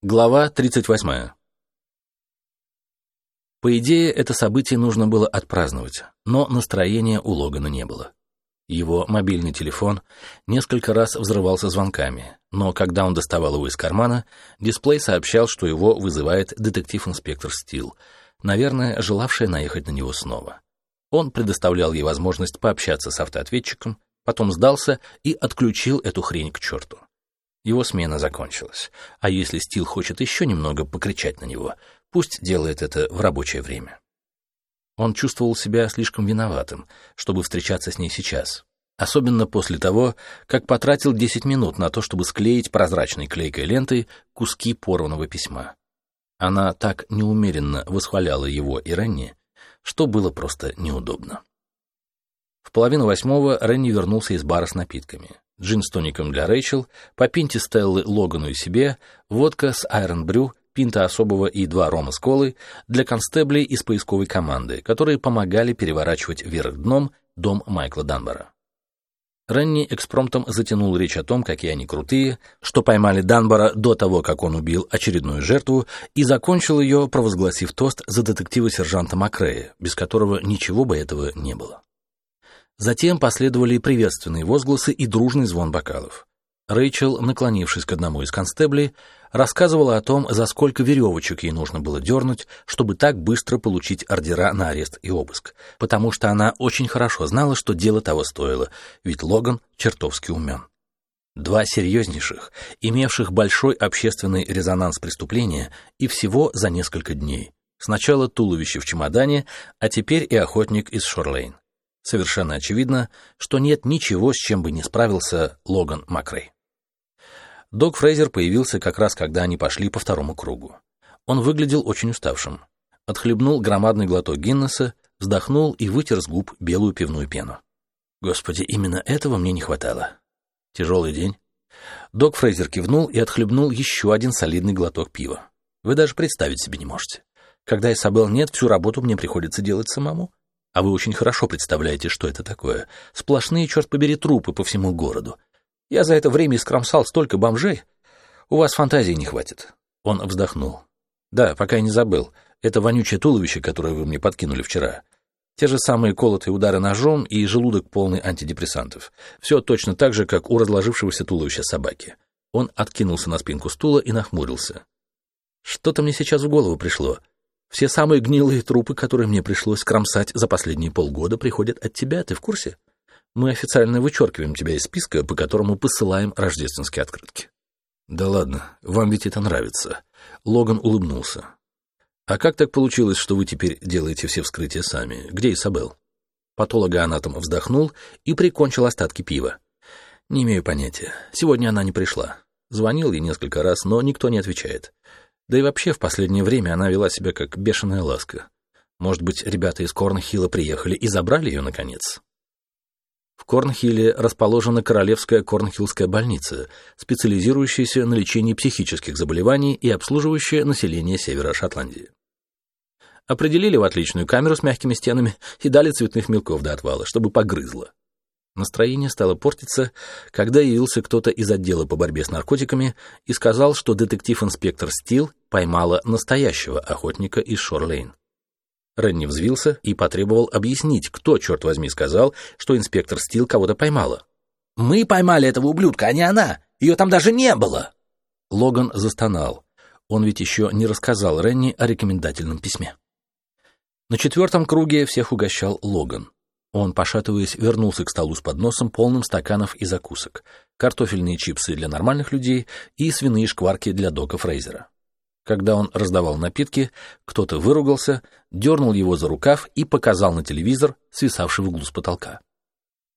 Глава 38. По идее, это событие нужно было отпраздновать, но настроения у Логана не было. Его мобильный телефон несколько раз взрывался звонками, но когда он доставал его из кармана, дисплей сообщал, что его вызывает детектив-инспектор Стил, наверное, желавшая наехать на него снова. Он предоставлял ей возможность пообщаться с автоответчиком, потом сдался и отключил эту хрень к черту. Его смена закончилась, а если Стил хочет еще немного покричать на него, пусть делает это в рабочее время. Он чувствовал себя слишком виноватым, чтобы встречаться с ней сейчас, особенно после того, как потратил 10 минут на то, чтобы склеить прозрачной клейкой лентой куски порванного письма. Она так неумеренно восхваляла его и Ренни, что было просто неудобно. В половину восьмого Ренни вернулся из бара с напитками. Джин с тоником для Рэйчел, по пинте Стеллы Логану и себе, водка с Айрон Брю, пинта особого и два рома с колой для констеблей из поисковой команды, которые помогали переворачивать вверх дном дом Майкла Данбора. Ренни экспромтом затянул речь о том, какие они крутые, что поймали Данбора до того, как он убил очередную жертву, и закончил ее, провозгласив тост за детектива-сержанта Макрея, без которого ничего бы этого не было. Затем последовали приветственные возгласы и дружный звон бокалов. Рэйчел, наклонившись к одному из констеблей, рассказывала о том, за сколько веревочек ей нужно было дернуть, чтобы так быстро получить ордера на арест и обыск, потому что она очень хорошо знала, что дело того стоило, ведь Логан чертовски умен. Два серьезнейших, имевших большой общественный резонанс преступления, и всего за несколько дней. Сначала туловище в чемодане, а теперь и охотник из Шорлейн. Совершенно очевидно, что нет ничего, с чем бы не справился Логан Макрей. Док Фрейзер появился как раз, когда они пошли по второму кругу. Он выглядел очень уставшим. Отхлебнул громадный глоток Гиннесса, вздохнул и вытер с губ белую пивную пену. Господи, именно этого мне не хватало. Тяжелый день. Док Фрейзер кивнул и отхлебнул еще один солидный глоток пива. Вы даже представить себе не можете. Когда Исабел нет, всю работу мне приходится делать самому. А вы очень хорошо представляете, что это такое. Сплошные, черт побери, трупы по всему городу. Я за это время искромсал столько бомжей. У вас фантазии не хватит. Он вздохнул. Да, пока я не забыл. Это вонючее туловище, которое вы мне подкинули вчера. Те же самые колотые удары ножом и желудок полный антидепрессантов. Все точно так же, как у разложившегося туловища собаки. Он откинулся на спинку стула и нахмурился. Что-то мне сейчас в голову пришло. Все самые гнилые трупы, которые мне пришлось кромсать за последние полгода, приходят от тебя, ты в курсе? Мы официально вычеркиваем тебя из списка, по которому посылаем рождественские открытки. Да ладно, вам ведь это нравится. Логан улыбнулся. А как так получилось, что вы теперь делаете все вскрытия сами? Где Исабел? Патологоанатом вздохнул и прикончил остатки пива. Не имею понятия. Сегодня она не пришла. Звонил ей несколько раз, но никто не отвечает. Да и вообще в последнее время она вела себя как бешеная ласка. Может быть, ребята из Корнхилла приехали и забрали ее, наконец? В Корнхилле расположена Королевская Корнхиллская больница, специализирующаяся на лечении психических заболеваний и обслуживающая население севера Шотландии. Определили в отличную камеру с мягкими стенами и дали цветных мелков до отвала, чтобы погрызло. Настроение стало портиться, когда явился кто-то из отдела по борьбе с наркотиками и сказал, что детектив-инспектор Стил поймала настоящего охотника из Шорлейн. Ренни взвился и потребовал объяснить, кто, черт возьми, сказал, что инспектор Стил кого-то поймала. «Мы поймали этого ублюдка, а не она! Ее там даже не было!» Логан застонал. Он ведь еще не рассказал Ренни о рекомендательном письме. На четвертом круге всех угощал Логан. Он, пошатываясь, вернулся к столу с подносом, полным стаканов и закусок, картофельные чипсы для нормальных людей и свиные шкварки для Дока Фрейзера. Когда он раздавал напитки, кто-то выругался, дернул его за рукав и показал на телевизор, свисавший в углу с потолка.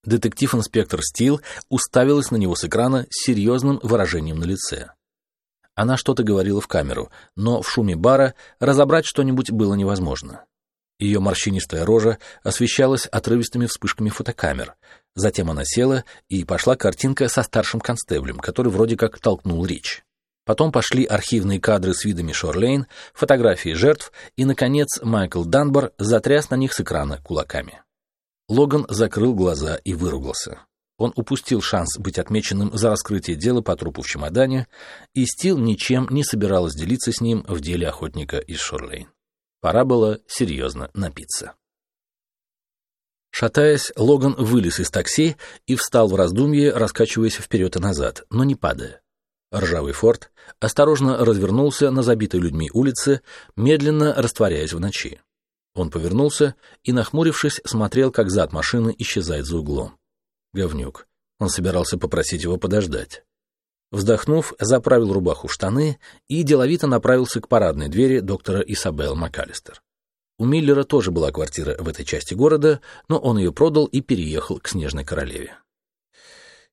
Детектив-инспектор Стил уставилась на него с экрана с серьезным выражением на лице. Она что-то говорила в камеру, но в шуме бара разобрать что-нибудь было невозможно. Ее морщинистая рожа освещалась отрывистыми вспышками фотокамер. Затем она села, и пошла картинка со старшим констеблем, который вроде как толкнул речь. Потом пошли архивные кадры с видами Шорлейн, фотографии жертв, и, наконец, Майкл Данбор затряс на них с экрана кулаками. Логан закрыл глаза и выругался. Он упустил шанс быть отмеченным за раскрытие дела по трупу в чемодане, и Стил ничем не собиралась делиться с ним в деле охотника из Шорлейн. Пора было серьезно напиться. Шатаясь, Логан вылез из такси и встал в раздумье, раскачиваясь вперед и назад, но не падая. Ржавый форт осторожно развернулся на забитой людьми улице, медленно растворяясь в ночи. Он повернулся и, нахмурившись, смотрел, как зад машины исчезает за углом. Говнюк. Он собирался попросить его подождать. Вздохнув, заправил рубаху в штаны и деловито направился к парадной двери доктора Исабел МакАлистер. У Миллера тоже была квартира в этой части города, но он ее продал и переехал к Снежной Королеве.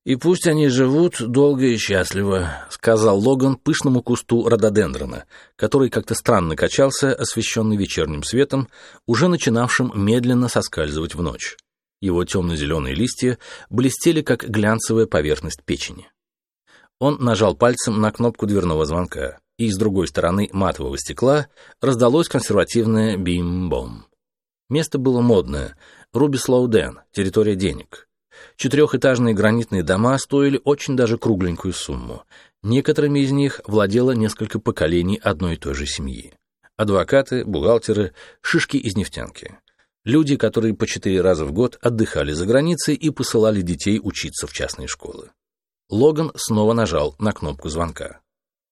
«И пусть они живут долго и счастливо», — сказал Логан пышному кусту рододендрона, который как-то странно качался, освещенный вечерним светом, уже начинавшим медленно соскальзывать в ночь. Его темно-зеленые листья блестели, как глянцевая поверхность печени. Он нажал пальцем на кнопку дверного звонка, и с другой стороны матового стекла раздалось консервативное «бим-бом». Место было модное — Руби Слоуден, территория денег. Четырехэтажные гранитные дома стоили очень даже кругленькую сумму. Некоторыми из них владело несколько поколений одной и той же семьи. Адвокаты, бухгалтеры, шишки из нефтянки. Люди, которые по четыре раза в год отдыхали за границей и посылали детей учиться в частные школы. Логан снова нажал на кнопку звонка.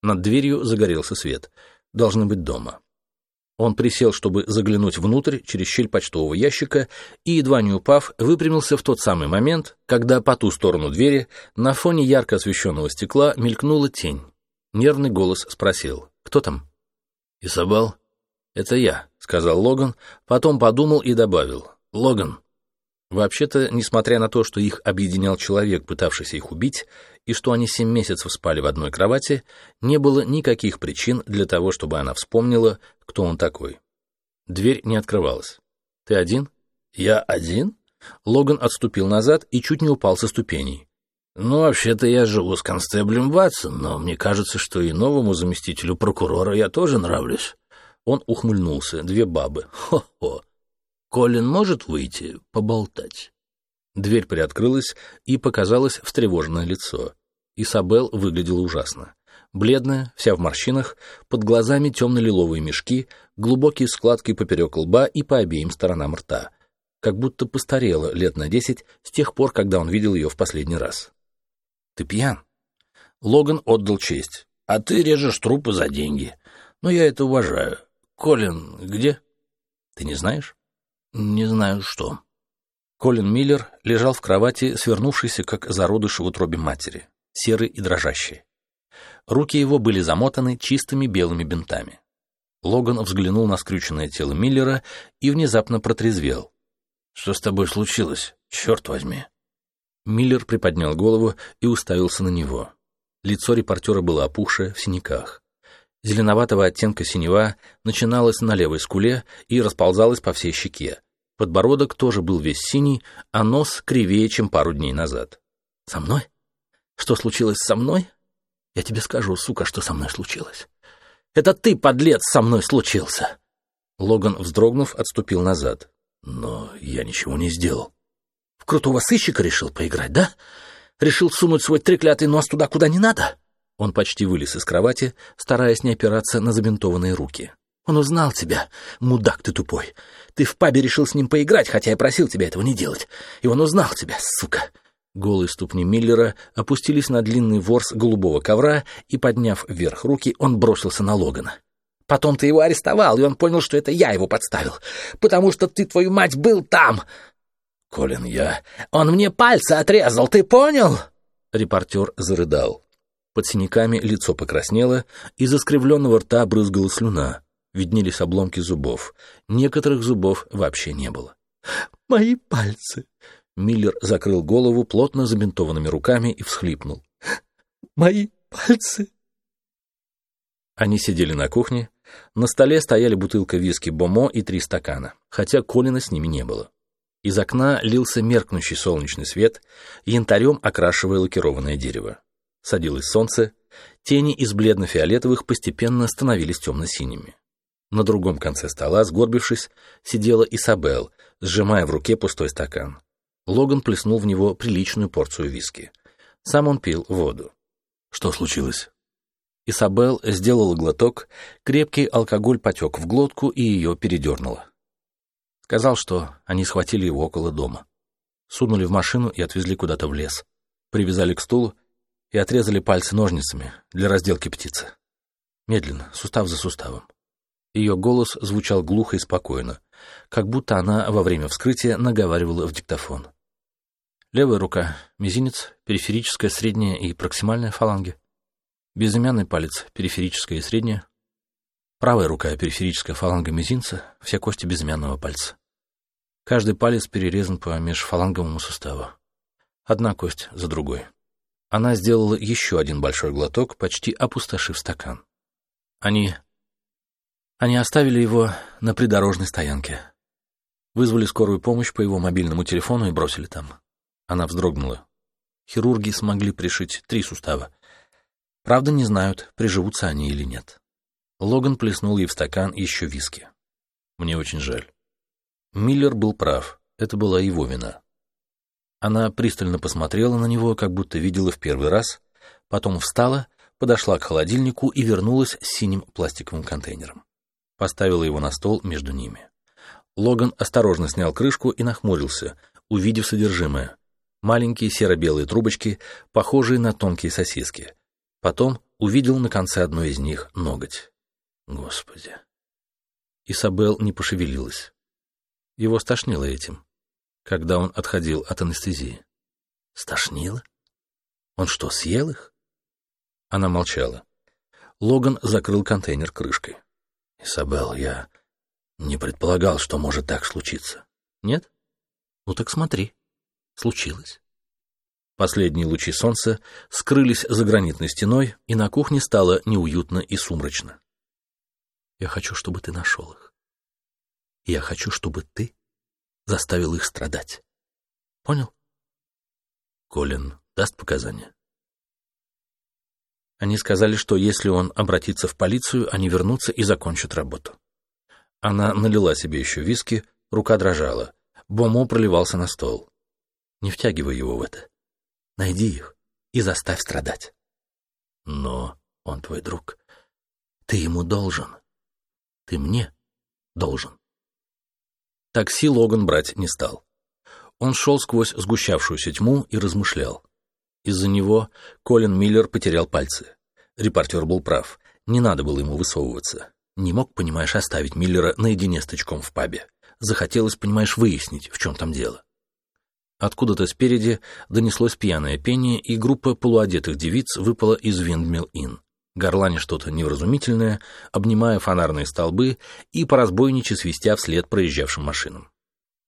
Над дверью загорелся свет. Должны быть дома. Он присел, чтобы заглянуть внутрь через щель почтового ящика и, едва не упав, выпрямился в тот самый момент, когда по ту сторону двери на фоне ярко освещенного стекла мелькнула тень. Нервный голос спросил «Кто там?» «Исабал?» «Это я», — сказал Логан, потом подумал и добавил. «Логан». Вообще-то, несмотря на то, что их объединял человек, пытавшийся их убить, и что они семь месяцев спали в одной кровати, не было никаких причин для того, чтобы она вспомнила, кто он такой. Дверь не открывалась. «Ты один?» «Я один?» Логан отступил назад и чуть не упал со ступеней. «Ну, вообще-то я живу с констеблем Ватсон, но мне кажется, что и новому заместителю прокурора я тоже нравлюсь. Он ухмыльнулся. Две бабы. Хо-хо. Колин может выйти поболтать? Дверь приоткрылась, и показалось встревоженное лицо. Исабел выглядела ужасно. Бледная, вся в морщинах, под глазами темно-лиловые мешки, глубокие складки поперек лба и по обеим сторонам рта. Как будто постарела лет на десять с тех пор, когда он видел ее в последний раз. «Ты пьян?» Логан отдал честь. «А ты режешь трупы за деньги. Но я это уважаю. Колин где? Ты не знаешь? Не знаю что. Колин Миллер лежал в кровати, свернувшийся, как зародыш в утробе матери, серый и дрожащий. Руки его были замотаны чистыми белыми бинтами. Логан взглянул на скрюченное тело Миллера и внезапно протрезвел. «Что с тобой случилось? Черт возьми!» Миллер приподнял голову и уставился на него. Лицо репортера было опухшее, в синяках. Зеленоватого оттенка синева начиналась на левой скуле и расползалась по всей щеке. Подбородок тоже был весь синий, а нос кривее, чем пару дней назад. «Со мной? Что случилось со мной? Я тебе скажу, сука, что со мной случилось. Это ты, подлец, со мной случился!» Логан, вздрогнув, отступил назад. «Но я ничего не сделал». «В крутого сыщика решил поиграть, да? Решил сунуть свой треклятый нос туда, куда не надо?» Он почти вылез из кровати, стараясь не опираться на забинтованные руки. «Он узнал тебя, мудак ты тупой. Ты в пабе решил с ним поиграть, хотя я просил тебя этого не делать. И он узнал тебя, сука!» Голые ступни Миллера опустились на длинный ворс голубого ковра, и, подняв вверх руки, он бросился на Логана. «Потом ты его арестовал, и он понял, что это я его подставил, потому что ты, твою мать, был там!» «Колин, я...» «Он мне пальцы отрезал, ты понял?» Репортер зарыдал. Под синяками лицо покраснело, из искривленного рта брызгала слюна. Виднелись обломки зубов. Некоторых зубов вообще не было. «Мои пальцы!» Миллер закрыл голову плотно забинтованными руками и всхлипнул. «Мои пальцы!» Они сидели на кухне. На столе стояли бутылка виски «Бомо» и три стакана, хотя Колина с ними не было. Из окна лился меркнущий солнечный свет, янтарем окрашивая лакированное дерево. Садилось солнце, тени из бледно-фиолетовых постепенно становились темно-синими. На другом конце стола, сгорбившись, сидела Исабел, сжимая в руке пустой стакан. Логан плеснул в него приличную порцию виски. Сам он пил воду. Что случилось? Исабел сделала глоток, крепкий алкоголь потек в глотку и ее передернуло. Сказал, что они схватили его около дома. Сунули в машину и отвезли куда-то в лес. Привязали к стулу и отрезали пальцы ножницами для разделки птицы. Медленно, сустав за суставом. Ее голос звучал глухо и спокойно, как будто она во время вскрытия наговаривала в диктофон. Левая рука, мизинец, периферическая, средняя и проксимальная фаланги. Безымянный палец, периферическая и средняя. Правая рука, периферическая фаланга мизинца, все кости безымянного пальца. Каждый палец перерезан по межфаланговому суставу. Одна кость за другой. Она сделала еще один большой глоток, почти опустошив стакан. Они... Они оставили его на придорожной стоянке. Вызвали скорую помощь по его мобильному телефону и бросили там. Она вздрогнула. Хирурги смогли пришить три сустава. Правда, не знают, приживутся они или нет. Логан плеснул ей в стакан еще виски. Мне очень жаль. Миллер был прав. Это была его вина. Она пристально посмотрела на него, как будто видела в первый раз, потом встала, подошла к холодильнику и вернулась с синим пластиковым контейнером. Поставила его на стол между ними. Логан осторожно снял крышку и нахмурился, увидев содержимое маленькие серо-белые трубочки, похожие на тонкие сосиски. Потом увидел на конце одной из них ноготь. Господи. Исабел не пошевелилась. Его стошнило этим, когда он отходил от анестезии. Стошнило? Он что, съел их? Она молчала. Логан закрыл контейнер крышкой. «Исабел, я не предполагал, что может так случиться». «Нет? Ну так смотри» случилось. Последние лучи солнца скрылись за гранитной стеной, и на кухне стало неуютно и сумрачно. Я хочу, чтобы ты нашел их. Я хочу, чтобы ты заставил их страдать. Понял? Колин даст показания? Они сказали, что если он обратится в полицию, они вернутся и закончат работу. Она налила себе еще виски, рука дрожала. Бомо проливался на стол. Не втягивай его в это. Найди их и заставь страдать. Но он твой друг. Ты ему должен. Ты мне должен. Такси Логан брать не стал. Он шел сквозь сгущавшуюся тьму и размышлял. Из-за него Колин Миллер потерял пальцы. Репортер был прав. Не надо было ему высовываться. Не мог, понимаешь, оставить Миллера наедине с тычком в пабе. Захотелось, понимаешь, выяснить, в чем там дело. Откуда-то спереди донеслось пьяное пение, и группа полуодетых девиц выпала из Виндмилл-Инн. Горлане что-то невразумительное, обнимая фонарные столбы и по разбойниче свистя вслед проезжавшим машинам.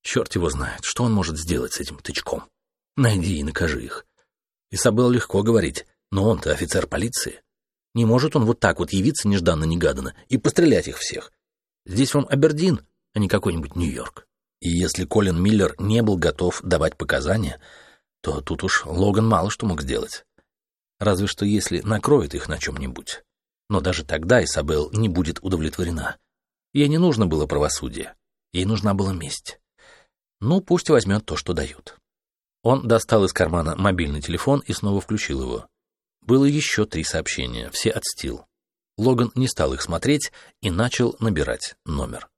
Черт его знает, что он может сделать с этим тычком. Найди и накажи их. Исабел легко говорить, но он-то офицер полиции. Не может он вот так вот явиться нежданно-негаданно и пострелять их всех. Здесь вам Абердин, а не какой-нибудь Нью-Йорк. И если Колин Миллер не был готов давать показания, то тут уж Логан мало что мог сделать. Разве что если накроет их на чем-нибудь. Но даже тогда Исабел не будет удовлетворена. Ей не нужно было правосудие. Ей нужна была месть. Ну, пусть возьмет то, что дают. Он достал из кармана мобильный телефон и снова включил его. Было еще три сообщения, все от Стил. Логан не стал их смотреть и начал набирать номер.